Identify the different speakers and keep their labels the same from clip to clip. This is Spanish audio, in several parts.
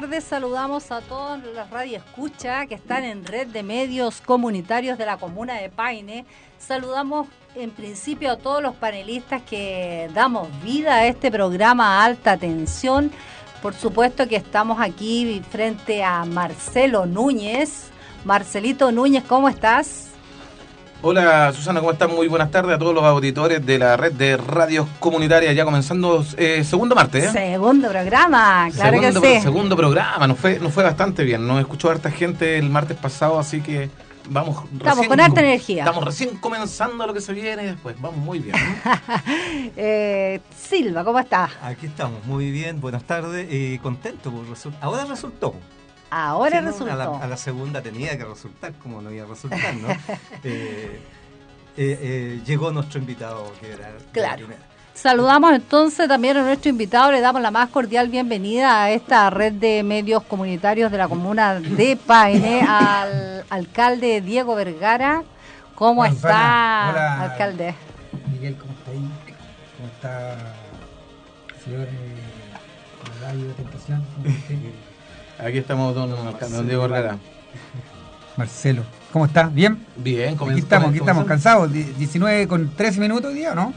Speaker 1: tardes. Saludamos a todos los radioescucha que están en red de medios comunitarios de la comuna de Paine. Saludamos en principio a todos los panelistas que damos vida a este programa Alta Tensión. Por supuesto que estamos aquí frente a Marcelo Núñez. Marcelito Núñez, ¿cómo estás?
Speaker 2: Hola Susana, ¿cómo están? Muy buenas tardes a todos los auditores de la red de radios comunitarias, ya comenzando eh, segundo martes. ¿eh?
Speaker 1: Segundo programa, claro
Speaker 2: segundo,
Speaker 1: que sí.
Speaker 2: Segundo programa, nos fue, nos fue bastante bien, nos escuchó harta gente el martes pasado, así que vamos
Speaker 1: Estamos con harta energía.
Speaker 2: Estamos recién comenzando lo que se viene y después, vamos muy bien.
Speaker 1: eh, Silva, ¿cómo estás?
Speaker 3: Aquí estamos, muy bien, buenas tardes, y contento, por ahora resultó.
Speaker 1: Ahora sí, resultó.
Speaker 3: A la, a la, segunda tenía que resultar, como no iba a resultar, ¿no? eh, eh, eh, llegó nuestro invitado, que era
Speaker 1: claro. Saludamos entonces también a nuestro invitado, le damos la más cordial bienvenida a esta red de medios comunitarios de la comuna de Paine, al alcalde Diego Vergara. ¿Cómo
Speaker 4: Hola,
Speaker 1: está,
Speaker 4: Hola,
Speaker 1: alcalde?
Speaker 4: Miguel, ¿cómo está ahí? ¿Cómo está señor eh, Radio de Tentación?
Speaker 2: Aquí estamos, don, don Diego Vergara.
Speaker 4: Marcelo, ¿cómo está? ¿Bien?
Speaker 2: Bien,
Speaker 4: Aquí estamos, aquí estamos, cansados. 19 con 13 minutos día, ¿no?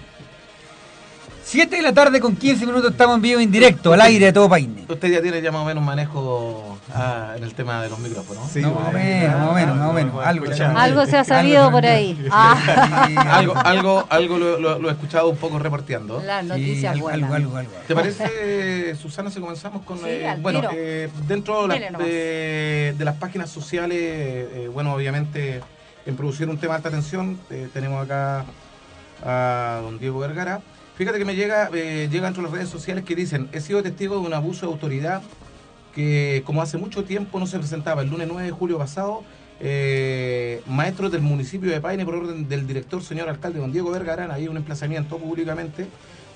Speaker 4: 7 de la tarde con 15 minutos estamos en vivo en directo, al aire de todo Paine.
Speaker 2: Usted ya tiene ya más o menos manejo ah, en el tema de los micrófonos.
Speaker 4: Sí, más o menos, más o menos, más o menos. Algo,
Speaker 1: algo se ha sabido por ahí. Ah.
Speaker 2: Sí, algo, algo, algo lo, lo, lo, he escuchado un poco reporteando.
Speaker 1: Las noticias
Speaker 4: sí,
Speaker 1: buenas.
Speaker 4: Algo, algo, algo.
Speaker 2: ¿Te parece, Susana, si comenzamos con...
Speaker 1: Sí,
Speaker 2: eh, bueno, eh, dentro de, la, de, de, las páginas sociales, eh, bueno, obviamente en producir un tema de alta tensión, eh, tenemos acá a don Diego Vergara. Fíjate que me llega, eh, llega entre las redes sociales que dicen, he sido testigo de un abuso de autoridad que como hace mucho tiempo no se presentaba, el lunes 9 de julio pasado, eh, maestros del municipio de Paine, por orden del director señor alcalde don Diego Vergara, ahí un emplazamiento públicamente,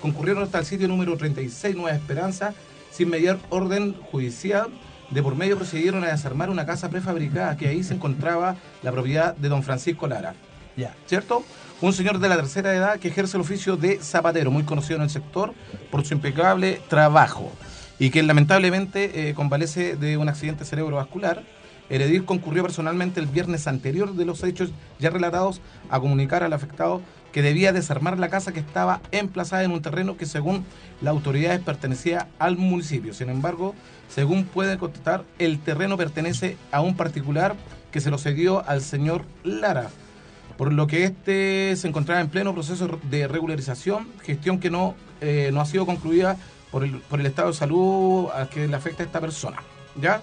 Speaker 2: concurrieron hasta el sitio número 36 Nueva Esperanza, sin mediar orden judicial, de por medio procedieron a desarmar una casa prefabricada que ahí se encontraba la propiedad de don Francisco Lara.
Speaker 4: Ya.
Speaker 2: ¿Cierto? un señor de la tercera edad que ejerce el oficio de zapatero, muy conocido en el sector por su impecable trabajo y que lamentablemente eh, convalece de un accidente cerebrovascular. El edil concurrió personalmente el viernes anterior de los hechos ya relatados a comunicar al afectado que debía desarmar la casa que estaba emplazada en un terreno que según las autoridades pertenecía al municipio. Sin embargo, según puede contestar, el terreno pertenece a un particular que se lo cedió al señor Lara por lo que este se encontraba en pleno proceso de regularización, gestión que no, eh, no ha sido concluida por el, por el estado de salud al que le afecta a esta persona. ¿Ya?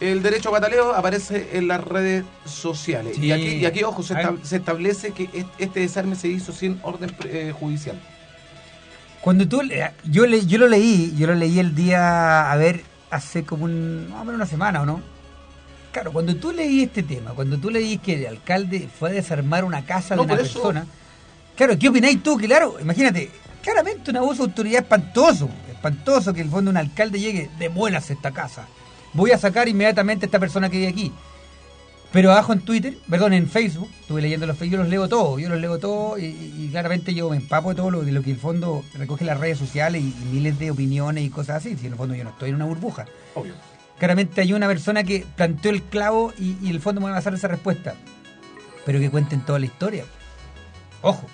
Speaker 2: El derecho a pataleo aparece en las redes sociales.
Speaker 4: Sí.
Speaker 2: Y, aquí, y aquí, ojo, se, estab se, establece que este desarme se hizo sin orden eh, judicial.
Speaker 4: Cuando tú, yo, le, yo lo leí, yo lo leí el día, a ver, hace como un, más o menos una semana, ¿o no? Claro, cuando tú leí este tema, cuando tú leí que el alcalde fue a desarmar una casa
Speaker 2: no,
Speaker 4: de una
Speaker 2: eso...
Speaker 4: persona, claro, ¿qué opináis tú? Claro, imagínate, claramente un abuso de autoridad espantoso, espantoso que el fondo un alcalde llegue, demuelas esta casa, voy a sacar inmediatamente a esta persona que vive aquí. Pero abajo en Twitter, perdón, en Facebook, estuve leyendo los yo los leo todos, yo los leo todos y, y, claramente yo me empapo de todo lo, de lo que el fondo recoge las redes sociales y, y miles de opiniones y cosas así, si en el fondo yo no estoy en una burbuja.
Speaker 2: Obvio
Speaker 4: claramente hay una persona que planteó el clavo y, y el fondo me va a pasar esa respuesta. Pero que cuenten toda la historia. Ojo,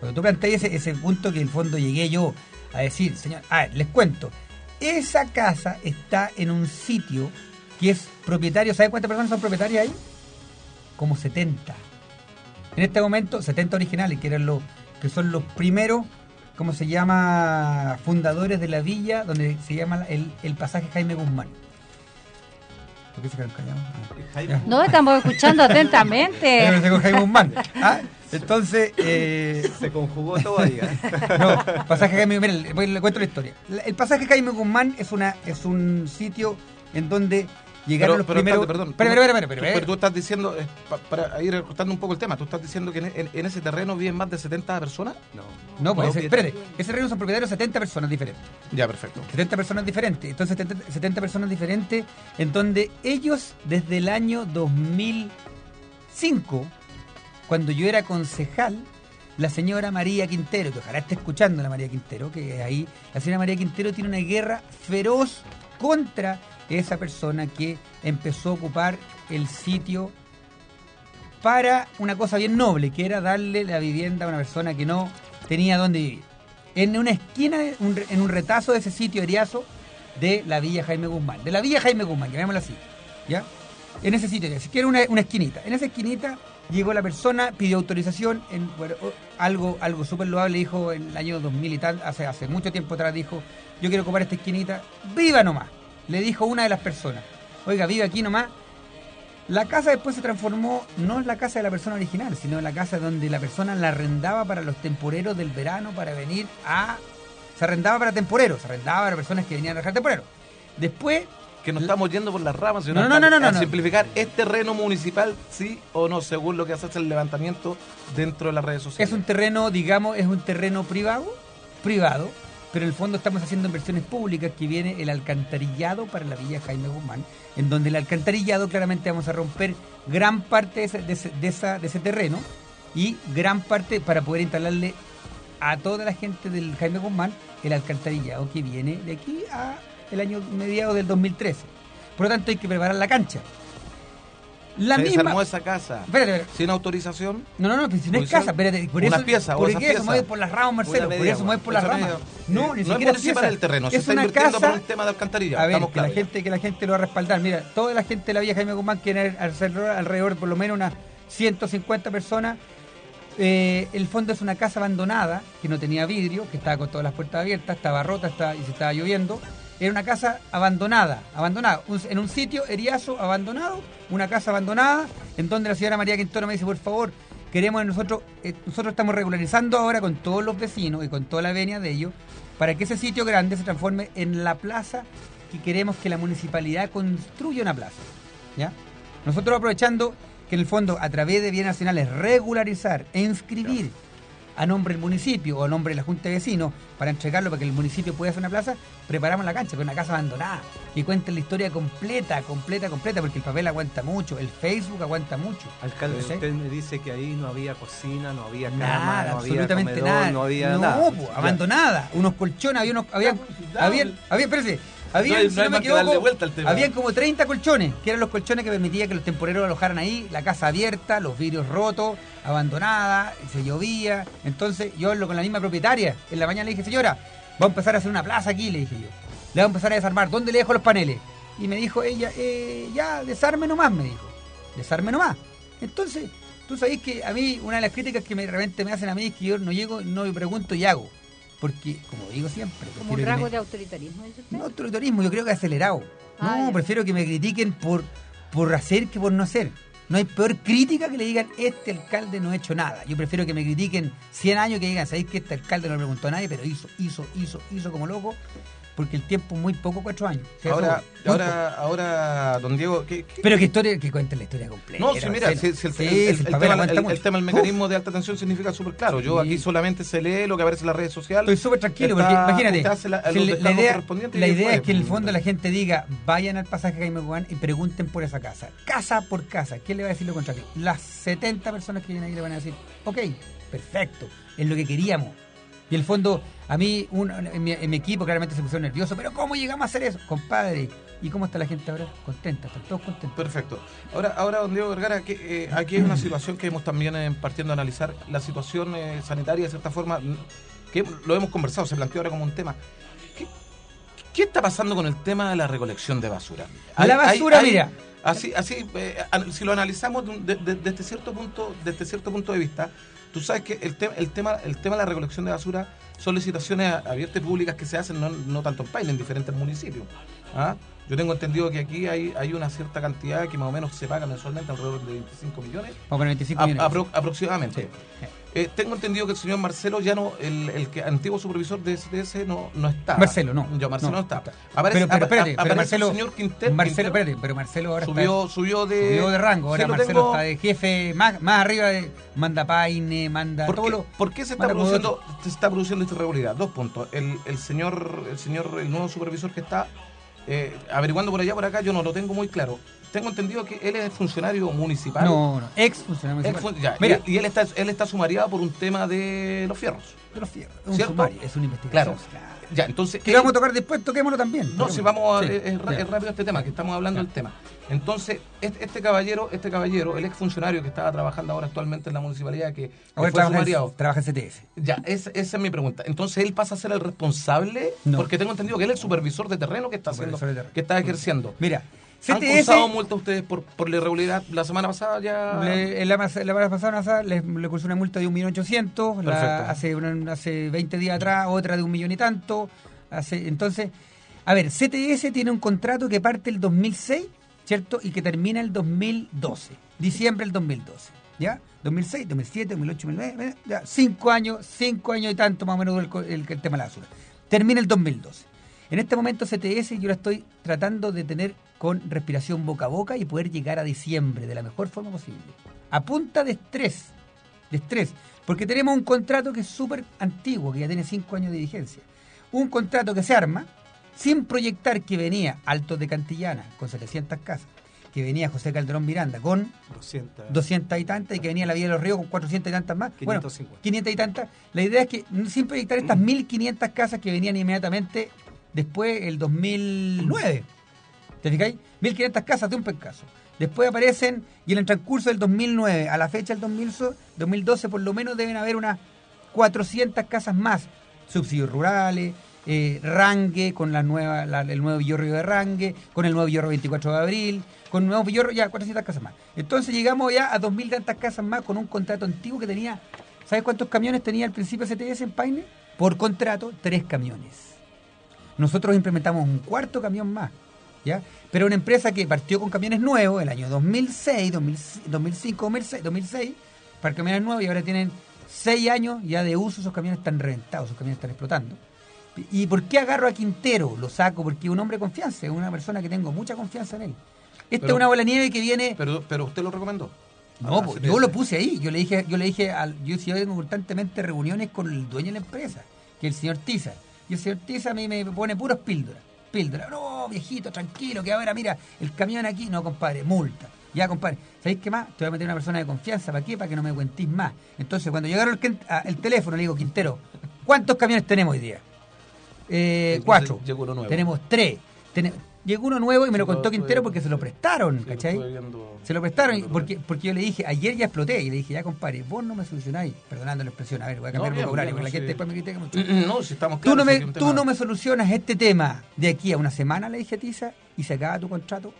Speaker 4: cuando tú planteas ese, punto que el fondo llegué yo a decir, señor, a ver, les cuento, esa casa está en un sitio que es propietario, ¿sabe cuántas personas son propietarias ahí? Como 70. En este momento, 70 originales, que eran los, que son los primeros, ¿cómo se llama? Fundadores de la villa, donde se llama el, el pasaje Jaime Guzmán. ¿Por qué se quedaron callados?
Speaker 1: No, estamos escuchando atentamente.
Speaker 4: Jaime Guzmán. ¿Ah? Entonces. Eh,
Speaker 3: se conjugó todo ahí. ¿eh?
Speaker 4: No, pasaje Jaime Guzmán, le, le, cuento la historia. El pasaje Jaime Guzmán es, una, es un sitio en donde llegaron
Speaker 2: pero,
Speaker 4: los
Speaker 2: pero,
Speaker 4: primeros.
Speaker 2: Perdón,
Speaker 4: pero, pero, pero, pero,
Speaker 2: pero, tú estás diciendo, eh, para ir recortando un poco el tema, tú estás diciendo que en, en, en, ese terreno viven más de 70 personas?
Speaker 3: No.
Speaker 4: No, pues no, ese, espérate, ese terreno son propietarios 70 personas diferentes.
Speaker 2: Ya, perfecto.
Speaker 4: 70 personas diferentes. Entonces, 70, 70 personas diferentes en donde ellos, desde el año 2005, cuando yo era concejal, la señora María Quintero, que ojalá esté escuchando la María Quintero, que ahí la señora María Quintero tiene una guerra feroz contra esa persona que empezó a ocupar el sitio para una cosa bien noble, que era darle la vivienda a una persona que no tenía dónde vivir. En una esquina, en un retazo de ese sitio eriazo de la Villa Jaime Guzmán. De la Villa Jaime Guzmán, llamémoslo así. ¿Ya? En ese sitio, que era una, una esquinita. En esa esquinita llegó la persona, pidió autorización, en, algo, algo súper loable, dijo en el año 2000 y tal, hace, hace mucho tiempo atrás, dijo, yo quiero ocupar esta esquinita, viva nomás. Le dijo una de las personas, oiga, vive aquí nomás, la casa después se transformó no en la casa de la persona original, sino en la casa donde la persona la arrendaba para los temporeros del verano para venir a... Se arrendaba para temporeros, se arrendaba para personas que venían a dejar temporeros. Después,
Speaker 2: Que nos estamos yendo por las ramas, sino
Speaker 4: No, no, no, no, no,
Speaker 2: a
Speaker 4: no.
Speaker 2: simplificar, ¿es terreno municipal, sí o no, según lo que hace el levantamiento dentro de las redes sociales?
Speaker 4: es un terreno, digamos, es un terreno privado, privado, pero en el fondo estamos haciendo inversiones públicas que viene el alcantarillado para la Villa Jaime Guzmán, en donde el alcantarillado claramente vamos a romper gran parte de ese, terreno y gran parte para poder instalarle a toda la gente del Jaime Guzmán el alcantarillado que viene de aquí a el año mediado del 2013. Por lo tanto hay que preparar la cancha. La
Speaker 2: Se
Speaker 4: misma...
Speaker 2: desarmó esa casa
Speaker 4: Espérate, espérate.
Speaker 2: sin autorización.
Speaker 4: No, no, no, si no es casa, espérate, por
Speaker 2: Unas
Speaker 4: eso,
Speaker 2: piezas,
Speaker 4: por eso
Speaker 2: piezas.
Speaker 4: mueve por las ramas, Marcelo, por eso mueve por las ramas. No, ni
Speaker 2: no es
Speaker 4: siquiera
Speaker 2: municipal
Speaker 4: piezas.
Speaker 2: el terreno, se
Speaker 4: es
Speaker 2: está invirtiendo
Speaker 4: casa,
Speaker 2: por un tema de alcantarillado.
Speaker 4: a ver,
Speaker 2: estamos
Speaker 4: que la
Speaker 2: claros
Speaker 4: gente, que la gente lo va a respaldar. Mira, toda la gente de la Villa Jaime Guzmán quiere alrededor, alrededor por lo menos unas 150 personas. Eh, el fondo es una casa abandonada que no tenía vidrio, que estaba con todas las puertas abiertas, estaba rota estaba, y se estaba lloviendo. Era una casa abandonada, abandonada, en un sitio eriazo abandonado, una casa abandonada, en donde la señora María Quintoro me dice, por favor, queremos nosotros, eh, nosotros estamos regularizando ahora con todos los vecinos y con toda la venia de ellos, para que ese sitio grande se transforme en la plaza que queremos que la municipalidad construya una plaza. ¿ya? Nosotros aprovechando que en el fondo, a través de bienes nacionales, regularizar e inscribir a nombre del municipio o a nombre de la Junta de Vecinos para entregarlo para que el municipio pueda hacer una plaza, preparamos la cancha, con una casa abandonada, que cuente la historia completa, completa, completa, porque el papel aguanta mucho, el Facebook aguanta mucho.
Speaker 3: Alcalde,
Speaker 4: ¿Sí?
Speaker 3: usted me dice que ahí no había cocina, no había cama,
Speaker 4: Nada,
Speaker 3: no había
Speaker 4: absolutamente
Speaker 3: comedor,
Speaker 4: nada.
Speaker 3: no había
Speaker 4: no,
Speaker 3: nada.
Speaker 4: po, abandonada. Unos colchones, había unos. Había, había, había, espérese, había,
Speaker 2: No hay-
Speaker 4: si
Speaker 2: no hay
Speaker 4: no me
Speaker 2: más que darle
Speaker 4: equivoco,
Speaker 2: vuelta al tema.
Speaker 4: habían como 30 colchones, que eran los colchones que permitían que los temporeros alojaran ahí, la casa abierta, los vidrios rotos, abandonada, se llovía. Entonces yo hablo con la misma propietaria. En la mañana le dije, señora, vamos a empezar a hacer una plaza aquí, le dije yo. Le vamos a empezar a desarmar. ¿Dónde le dejo los paneles? Y me dijo ella, eh, ya, desarme nomás, me dijo. Desarme nomás. Entonces, tú sabés que a mí, una de las críticas que me, de repente me hacen a mí es que yo no llego, no pregunto y hago. Porque, como digo siempre,
Speaker 1: Como un rasgo
Speaker 4: me-
Speaker 1: de autoritarismo, dice usted.
Speaker 4: no autoritarismo, yo creo que acelerado.
Speaker 1: Ah,
Speaker 4: no,
Speaker 1: ya.
Speaker 4: prefiero que me critiquen por, por hacer que por no hacer. No hay peor crítica que le digan, este alcalde no ha hecho nada. Yo prefiero que me critiquen 100 años que digan, sabéis que este alcalde no le preguntó a nadie, pero hizo, hizo, hizo, hizo como loco, porque el tiempo es muy poco, cuatro años.
Speaker 2: Ahora,
Speaker 4: muy
Speaker 2: ahora, ahora, don Diego, ¿qué, qué-.
Speaker 4: Pero que historia, que cuente la historia completa.
Speaker 2: No, sí, mira, si, si el,
Speaker 4: Sí,
Speaker 2: el-
Speaker 4: si
Speaker 2: tema, el- tema del
Speaker 4: Uf,
Speaker 2: mecanismo de alta tensión significa súper claro. Yo
Speaker 4: Sí.
Speaker 2: aquí solamente se lee lo que aparece en las redes sociales.
Speaker 4: Estoy súper tranquilo, porque imagínate,
Speaker 2: hace la-
Speaker 4: si idea, la es que en el fondo la gente diga, vayan al pasaje Jaime Guzmán y pregunten por esa casa. Casa por casa. ¿Quién le va a decir lo contrario? Las 70 personas que vienen ahí le van a decir, ok, perfecto, es lo que queríamos. Y el fondo, a mí, un- en, mi, en mi equipo claramente se pusieron nerviosos, pero ¿cómo llegamos a hacer eso? Compadre, ¿y cómo está la gente ahora? Contenta, están todos contentos.
Speaker 2: Perfecto. Ahora, ahora don Diego Vergara, que, eh, aquí hay una situación que hemos también eh, partiendo a analizar, la situación eh, sanitaria de cierta forma, que lo hemos conversado, se planteó ahora como un tema. ¿Qué, está pasando con el tema de la recolección de basura?
Speaker 4: La basura, mira.
Speaker 2: Así, así eh, si lo analizamos de de- desde cierto punto, desde cierto punto de vista, tú sabes que el, tema el tema, el tema de la recolección de basura son licitaciones abiertas y públicas que se hacen no, no tanto en Paine, en diferentes municipios. ¿ah? Yo tengo entendido que aquí hay, hay una cierta cantidad que más o menos se paga mensualmente, alrededor de 25 millones.
Speaker 4: Poner 25
Speaker 2: A-
Speaker 4: millones.
Speaker 2: apro- aproximadamente.
Speaker 4: Sí.
Speaker 2: Eh, tengo entendido que el señor Marcelo ya no, el, el que antiguo supervisor de SDS no, no está.
Speaker 4: Marcelo, no.
Speaker 2: Ya, Marcelo no,
Speaker 4: No,
Speaker 2: está. Aparece,
Speaker 4: Pero- pero espérate,
Speaker 2: a-
Speaker 4: pero Marcelo-
Speaker 2: el señor Quinter,
Speaker 4: Marcelo,
Speaker 2: Quintero,
Speaker 4: espérate, pero Marcelo ahora está-
Speaker 2: subió, subió de...
Speaker 4: Subió de rango, ahora
Speaker 2: Sí,
Speaker 4: Marcelo
Speaker 2: tengo-
Speaker 4: está de jefe, más, más arriba de manda Paine, manda
Speaker 2: ¿Por
Speaker 4: todo
Speaker 2: qué,
Speaker 4: lo-
Speaker 2: por qué se está produciendo se está produciendo esta irregularidad? Dos puntos. El, el señor el señor el nuevo supervisor que está eh, averiguando por allá por acá yo no lo tengo muy claro. tengo entendido que él es funcionario municipal.
Speaker 4: No, no, ex funcionario
Speaker 2: Ex
Speaker 4: municipal.
Speaker 2: fun- ya,
Speaker 4: Mira,
Speaker 2: y, y él está él está sumariado por un tema de los fierros.
Speaker 4: De los fierros, es un
Speaker 2: ¿Cierto?
Speaker 4: sumario, es una investigación.
Speaker 2: Claro. Ya, entonces.
Speaker 4: Que vamos a tocar después, toquémoslo también.
Speaker 2: No, si vamos a,
Speaker 4: Sí,
Speaker 2: es,
Speaker 4: ya.
Speaker 2: es rápido este tema, que estamos hablando del tema. Entonces, este, este caballero, este caballero, el exfuncionario que estaba trabajando ahora actualmente en la municipalidad, que,
Speaker 4: Ahora
Speaker 2: fue
Speaker 4: trabaja, en, trabaja en CTS.
Speaker 2: Ya, es- esa es mi pregunta. Entonces, él pasa a ser el responsable,
Speaker 4: No.
Speaker 2: porque tengo entendido que él es el supervisor de terreno que está haciendo, que está ejerciendo.
Speaker 4: Mira,
Speaker 2: ¿Han
Speaker 4: CTS.
Speaker 2: cursado multa ustedes por, por la irregularidad? La semana pasada ya...
Speaker 4: Le, en la, la semana pasada le, le cursó una multa de 1.800.000, la-
Speaker 2: Perfecto.
Speaker 4: hace, una- hace 20 días atrás otra de un millón y tanto. Hace, entonces, a ver, CTS tiene un contrato que parte el 2006, ¿cierto? Y que termina el 2012, diciembre del 2012, ¿ya? 2006, 2007, 2008, 2009, ya, cinco años, cinco años y tanto más o menos el, el- el tema de la basura. Termina el 2012. En este momento CTS yo la estoy tratando de tener con respiración boca a boca y poder llegar a diciembre de la mejor forma posible. A punta de estrés, de estrés, porque tenemos un contrato que es súper antiguo, que ya tiene cinco años de vigencia. Un contrato que se arma sin proyectar que venía Altos de Cantillana con 700 casas, que venía José Calderón Miranda con
Speaker 3: 200.
Speaker 4: 200 y tantas y que venía la Vía de los Ríos con 400 y tantas más. Bueno,
Speaker 3: 550.
Speaker 4: 500 y tantas. La idea es que mm, sin proyectar estas 1500 casas que venían inmediatamente después el 2009. ¿Te fijáis? 1500 casas de un pencaso. Después aparecen, y en el transcurso del 2009 a la fecha del 2012, 2012 por lo menos deben haber unas 400 casas más. Subsidios rurales, eh, Rangue, con la nueva, el nuevo Villorrio de Rangue, con el nuevo Villorrio 24 de abril, con nuevos Villorrio, ya 400 casas más. Entonces llegamos ya a 2.000 tantas casas más con un contrato antiguo que tenía, ¿sabes cuántos camiones tenía al principio CTS en Paine? Por contrato, tres camiones. Nosotros implementamos un cuarto camión más, ¿ya? Pero una empresa que partió con camiones nuevos el año 2006, 2000 2005, 2006, 2006 para camiones nuevos y ahora tienen seis años ya de uso, esos camiones están reventados, esos camiones están explotando. ¿Y por qué agarro a Quintero? Lo saco porque es un hombre de confianza, es una persona que tengo mucha confianza en él. Esta es una bola de nieve que viene...
Speaker 2: Pero, pero usted lo recomendó.
Speaker 4: No,
Speaker 2: Ah,
Speaker 4: pues, yo lo puse ahí. Yo le dije, yo le dije al, yo, si yo tengo constantemente reuniones con el dueño de la empresa, que es el señor Tiza. Y el señor Tiza a mí me pone puros píldoras. Píldoras. No, viejito, tranquilo, que ahora mira, el camión aquí, no, compadre, multa. Ya, compadre, ¿sabéis qué más? Te voy a meter una persona de confianza, ¿para qué? Para que no me cuentís más. Entonces, cuando llegaron el, quen- a- el teléfono, le digo, Quintero, ¿cuántos camiones tenemos hoy día? Eh,
Speaker 2: Entonces,
Speaker 4: cuatro.
Speaker 2: llegó uno nuevo.
Speaker 4: Tenemos tres. Llegó uno nuevo y me lo contó Quintero porque se lo prestaron, ¿cachai? Se lo prestaron porque, porque yo le dije, ayer ya exploté y le dije, ya compadre, vos no me solucionáis, perdonando la expresión, a ver, voy a cambiar
Speaker 2: No,
Speaker 4: el vocabulario, porque la
Speaker 2: no,
Speaker 4: gente después me critica mucho.
Speaker 2: No, si estamos
Speaker 4: Tú
Speaker 2: claros.
Speaker 4: no,
Speaker 2: sí
Speaker 4: me, tú no me solucionas este tema de aquí a una semana, le dije a Tiza, y se acaba tu contrato.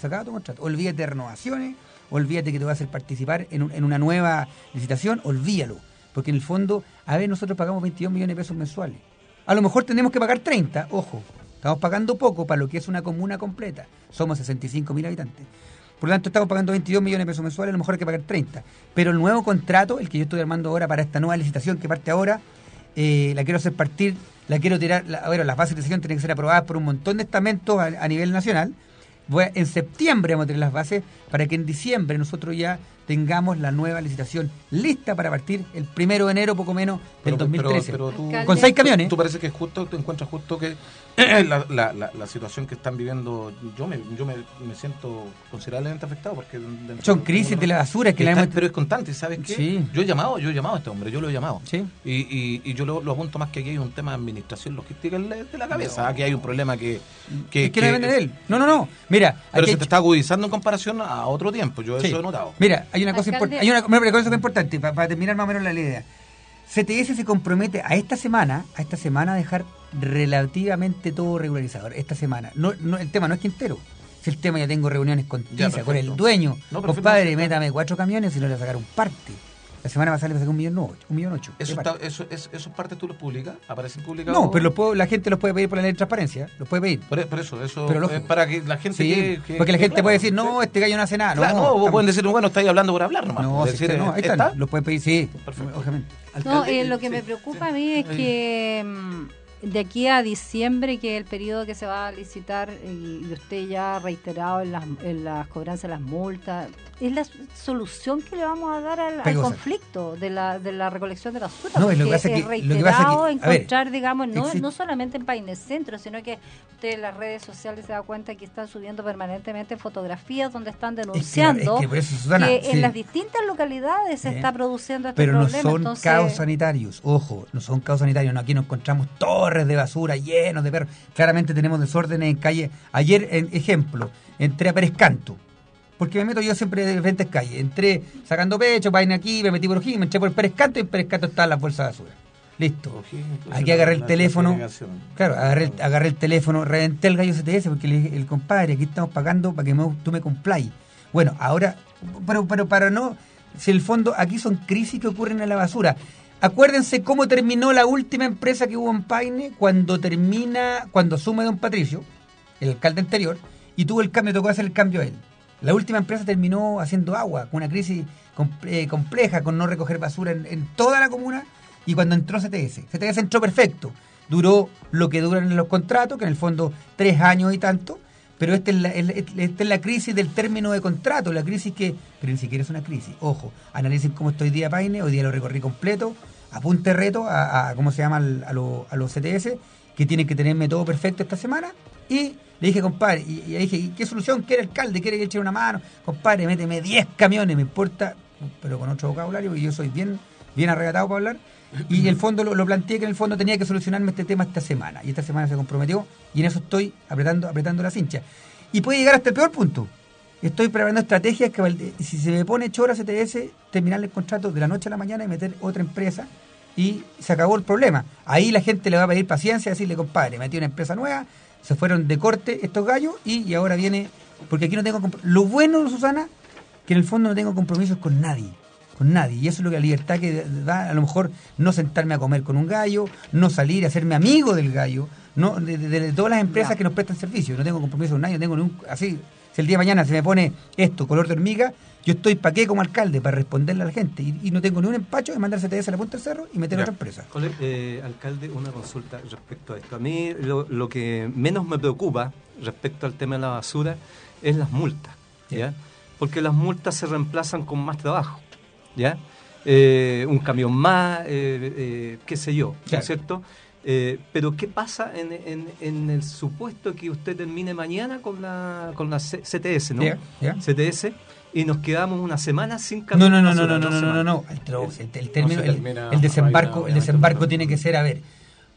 Speaker 4: Se acaba tu contrato. Olvídate de renovaciones, olvídate que te voy a hacer participar en, un- en una nueva licitación, olvídalo. Porque en el fondo, a ver, nosotros pagamos 22 millones de pesos mensuales. A lo mejor tenemos que pagar 30, ojo. Estamos pagando poco para lo que es una comuna completa. Somos 65 mil habitantes. Por lo tanto, estamos pagando 22 millones de pesos mensuales, a lo mejor hay que pagar 30. Pero el nuevo contrato, el que yo estoy armando ahora para esta nueva licitación que parte ahora, eh, la quiero hacer partir, la quiero tirar, la, bueno, las bases de licitación tienen que ser aprobadas por un montón de estamentos a, nivel nacional. Voy en septiembre vamos a tener las bases para que en diciembre nosotros ya tengamos la nueva licitación lista para partir el primero de enero, poco menos, del
Speaker 2: Pero-
Speaker 4: 2013.
Speaker 2: pero- pero tú-
Speaker 1: Alcalde.
Speaker 4: Con seis camiones.
Speaker 2: ¿Tú parece que es justo, te encuentras justo que la, la, la, la situación que están viviendo, yo me, yo me, me siento considerablemente afectado porque...
Speaker 4: Son
Speaker 2: de-
Speaker 4: crisis de la basura que
Speaker 2: Está-
Speaker 4: la hemos...
Speaker 2: Pero es constante, ¿sabes qué?
Speaker 4: Sí.
Speaker 2: Yo he llamado, yo he llamado a este hombre, yo lo he llamado.
Speaker 4: Sí.
Speaker 2: Y, y, y yo lo, lo apunto más que aquí hay un tema de administración logística en la- de la cabeza, aquí hay un problema que... que,
Speaker 4: es que no depende de él. No, no, no. Mira,
Speaker 2: Pero
Speaker 4: aquí
Speaker 2: se te está agudizando en comparación a otro tiempo, yo
Speaker 4: Sí.
Speaker 2: eso he notado.
Speaker 4: Mira, hay una cosa importante, hay una, una cosa importante para, terminar más o menos la idea. CTS se compromete a esta semana, a esta semana a dejar relativamente todo regularizado. Esta semana. No, no, el tema no es Quintero. Si el tema ya tengo reuniones con Tiza, con el dueño.
Speaker 2: No,
Speaker 4: Compadre, métame cuatro camiones y no le voy a sacar un parte. La semana pasada le saqué un millón ocho. Un millón ocho.
Speaker 2: Eso está,
Speaker 4: parte.
Speaker 2: eso, es- esos partes tú los publicas, aparecen publicados.
Speaker 4: No, pero lo puedo- la gente los puede pedir por la ley de transparencia. Los puede pedir.
Speaker 2: Por, por eso, eso
Speaker 4: Pero
Speaker 2: es para que la gente
Speaker 4: Sí,
Speaker 2: que, que-
Speaker 4: porque la gente
Speaker 2: claro,
Speaker 4: puede decir, no, este gallo no hace nada.
Speaker 2: Claro,
Speaker 4: no,
Speaker 2: no, vos
Speaker 4: estamos-
Speaker 2: pueden decir, bueno, estáis hablando por hablar nomás.
Speaker 4: No, si
Speaker 2: decir,
Speaker 4: está- no, ahí están. Los puede pedir, sí.
Speaker 2: Perfecto.
Speaker 4: Obviamente.
Speaker 1: No, eh, lo que
Speaker 3: sí,
Speaker 1: me preocupa a mí es
Speaker 2: sí.
Speaker 1: que mm, de aquí a diciembre, que es el periodo que se va a licitar, y, y usted ya ha reiterado en las, en las cobranzas de las multas, es la solución que le vamos a dar al, al conflicto de la, de la recolección de basura.
Speaker 4: No, lo que pasa es
Speaker 1: es
Speaker 4: que- lo que pasa es que-
Speaker 1: reiterado
Speaker 4: a ver,
Speaker 1: encontrar, digamos, no, no solamente en Paines Centro, sino que usted en las redes sociales se da cuenta que están subiendo permanentemente fotografías donde están
Speaker 4: Es que-
Speaker 1: denunciando
Speaker 4: es que eso, Susana,
Speaker 1: que
Speaker 4: sí.
Speaker 1: en las distintas localidades se
Speaker 4: Sí.
Speaker 1: está produciendo este
Speaker 4: Pero no
Speaker 1: problema.
Speaker 4: son
Speaker 1: entonces,
Speaker 4: caos sanitarios, ojo, no son caos sanitarios. No, aquí nos encontramos de basura llenos de perros. Claramente tenemos desórdenes en calle. Ayer, en ejemplo, entré a Pérez Canto, porque me meto yo siempre de diferentes calles. Entré sacando pecho, vaina aquí, me metí por aquí, me eché por Pérez Canto y en Pérez Canto estaban las bolsas de basura. Listo. Aquí agarré el teléfono. Claro, agarré, el- agarré el teléfono, reventé el gallo CTS porque le dije, el compadre, aquí estamos pagando para que me- tú me compláis. Bueno, ahora, pero, pero para no, si el fondo, aquí son crisis que ocurren en la basura. Acuérdense cómo terminó la última empresa que hubo en Paine cuando termina, cuando asume don Patricio, el alcalde anterior, y tuvo el cambio, tocó hacer el cambio a él. La última empresa terminó haciendo agua, con una crisis eh, compleja, con no recoger basura en, en toda la comuna, y cuando entró CTS, CTS entró perfecto. Duró lo que duran los contratos, que en el fondo tres años y tanto, pero esta es la, esta es la crisis del término de contrato, la crisis que, pero ni siquiera es una crisis. Ojo, analicen cómo estoy día Paine, hoy día lo recorrí completo, apunte reto a, a- ¿cómo se llama? A, lo- a los CTS, que tienen que tenerme todo perfecto esta semana, y le dije, compadre, y, dije, ¿y qué solución quiere el alcalde? ¿Quiere que eche una mano? Compadre, méteme 10 camiones, me importa, pero con otro vocabulario, y yo soy bien, bien arrebatado para hablar. Y el fondo lo, planteé que en el fondo tenía que solucionarme este tema esta semana. Y esta semana se comprometió y en eso estoy apretando, apretando la cincha. Y puede llegar hasta el peor punto. Estoy preparando estrategias que valde- si se me pone chora CTS, terminar el contrato de la noche a la mañana y meter otra empresa y se acabó el problema. Ahí la gente le va a pedir paciencia, decirle, compadre, metí una empresa nueva, se fueron de corte estos gallos y, y ahora viene, porque aquí no tengo... Lo bueno, Susana, que en el fondo no tengo compromisos con nadie. Con nadie. Y eso es lo que la libertad que da, a lo mejor, no sentarme a comer con un gallo, no salir a hacerme amigo del gallo, no de, de- de todas las empresas
Speaker 1: Ya.
Speaker 4: que nos prestan servicio. No tengo compromiso con nadie, no tengo ningún. Así, si el día de mañana se me pone esto, color de hormiga, yo estoy para qué como alcalde, para responderle a la gente. Y, y no tengo ni un empacho de mandar CTS a la punta del cerro y meter
Speaker 2: Ya.
Speaker 4: otra empresa.
Speaker 3: Cole- eh, alcalde, una consulta respecto a esto. A mí lo, lo que menos me preocupa respecto al tema de la basura es las multas,
Speaker 4: Ya.
Speaker 3: ¿ya? Porque las multas se reemplazan con más trabajo, ¿ya? Eh, un camión más, eh, eh, qué sé yo, ¿no es cierto? Eh, pero ¿qué pasa en, en- en el supuesto que usted termine mañana con la, con la C- CTS, ¿no? CTS y nos quedamos una semana sin
Speaker 4: No,
Speaker 3: camión
Speaker 4: no, no, no, no, no, no, no,
Speaker 3: semanas.
Speaker 4: no. El, el- término, el, el desembarco, el desembarco tiene que ser, a ver,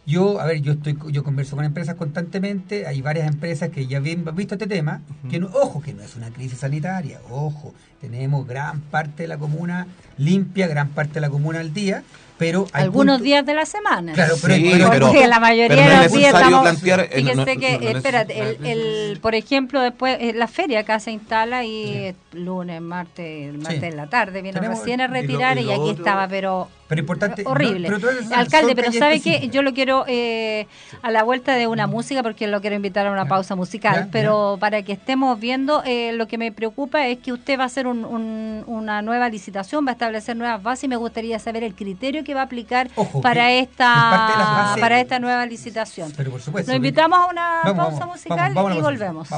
Speaker 4: yo, a ver, yo estoy, yo converso con empresas constantemente, hay varias empresas que ya han visto este tema, que no, ojo, que no es una crisis sanitaria, ojo, tenemos gran parte de la comuna limpia, gran parte de la comuna al día, pero hay
Speaker 1: algunos días de la semana.
Speaker 4: Claro, pero,
Speaker 2: Sí,
Speaker 4: pero-
Speaker 2: pero-
Speaker 1: Porque la mayoría
Speaker 2: pero no
Speaker 1: de los días estamos...
Speaker 2: plantear- eh,
Speaker 1: Fíjense
Speaker 2: no- no-
Speaker 1: que,
Speaker 2: no- no es-
Speaker 1: espérate, el, el- por ejemplo, después eh, la feria acá se instala y lunes, martes, el martes
Speaker 4: Sí.
Speaker 1: en la tarde
Speaker 4: Tenemos-
Speaker 1: recién a
Speaker 3: y lo-
Speaker 1: retirar
Speaker 3: y
Speaker 1: y,
Speaker 3: lo
Speaker 1: aquí
Speaker 3: otro-
Speaker 1: estaba, pero
Speaker 4: pero importante,
Speaker 1: horrible.
Speaker 4: no, pero tú eres-
Speaker 1: Alcalde, pero ¿sabe
Speaker 4: específicas.
Speaker 1: Yo lo quiero eh, a la vuelta de una música porque lo quiero invitar a una
Speaker 4: Ya.
Speaker 1: pausa musical,
Speaker 4: Ya,
Speaker 1: pero para que estemos viendo, eh, lo que me preocupa es que usted va a hacer un- un- una nueva licitación, va a establecer nuevas bases y me gustaría saber el criterio que va a aplicar
Speaker 4: Ojo,
Speaker 1: para esta para esta nueva licitación.
Speaker 4: Pero por supuesto.
Speaker 1: Nos invitamos a una
Speaker 4: Vamos,
Speaker 1: pausa
Speaker 4: vamos,
Speaker 1: musical
Speaker 4: vamos,
Speaker 1: y volvemos.